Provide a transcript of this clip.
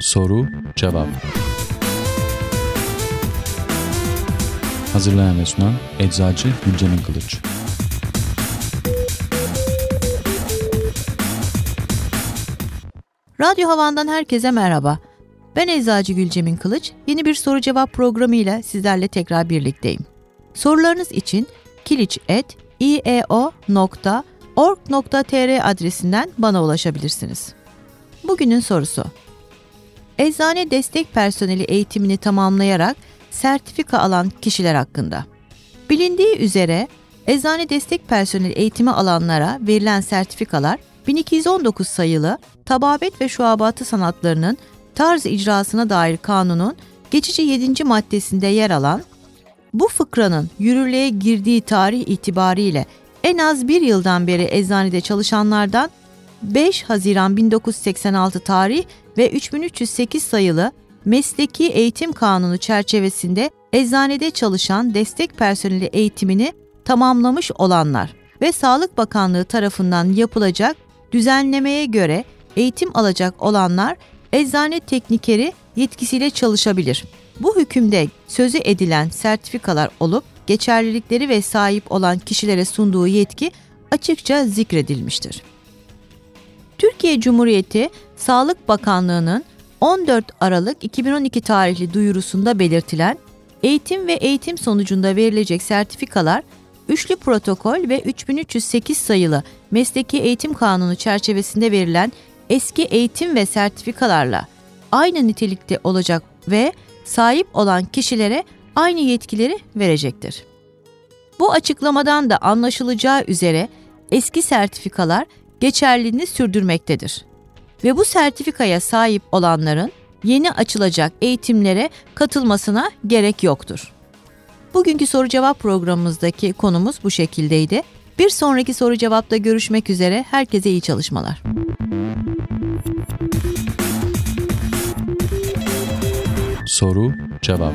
Soru Cevap Hazırlayan ve sunan Eczacı Gülcemin Kılıç Radyo Havan'dan herkese merhaba. Ben Eczacı Gülcemin Kılıç. Yeni bir soru cevap programı ile sizlerle tekrar birlikteyim. Sorularınız için kiliç.ieo.org.tr adresinden bana ulaşabilirsiniz. Bugünün sorusu. Eczane destek personeli eğitimini tamamlayarak sertifika alan kişiler hakkında. Bilindiği üzere eczane destek personeli eğitimi alanlara verilen sertifikalar 1219 sayılı Tababet ve Şuabatı sanatlarının tarz icrasına dair kanunun geçici 7. maddesinde yer alan bu fıkranın yürürlüğe girdiği tarih itibariyle en az bir yıldan beri eczanede çalışanlardan 5 Haziran 1986 tarih ve 3308 sayılı Mesleki Eğitim Kanunu çerçevesinde eczanede çalışan destek personeli eğitimini tamamlamış olanlar ve Sağlık Bakanlığı tarafından yapılacak düzenlemeye göre eğitim alacak olanlar eczane teknikeri yetkisiyle çalışabilir. Bu hükümde sözü edilen sertifikalar olup geçerlilikleri ve sahip olan kişilere sunduğu yetki açıkça zikredilmiştir. Türkiye Cumhuriyeti Sağlık Bakanlığı'nın 14 Aralık 2012 tarihli duyurusunda belirtilen eğitim ve eğitim sonucunda verilecek sertifikalar Üçlü Protokol ve 3308 sayılı Mesleki Eğitim Kanunu çerçevesinde verilen eski eğitim ve sertifikalarla aynı nitelikte olacak ve sahip olan kişilere aynı yetkileri verecektir. Bu açıklamadan da anlaşılacağı üzere eski sertifikalar geçerliliğini sürdürmektedir. Ve bu sertifikaya sahip olanların yeni açılacak eğitimlere katılmasına gerek yoktur. Bugünkü soru cevap programımızdaki konumuz bu şekildeydi. Bir sonraki soru cevapta görüşmek üzere. Herkese iyi çalışmalar. Soru Cevap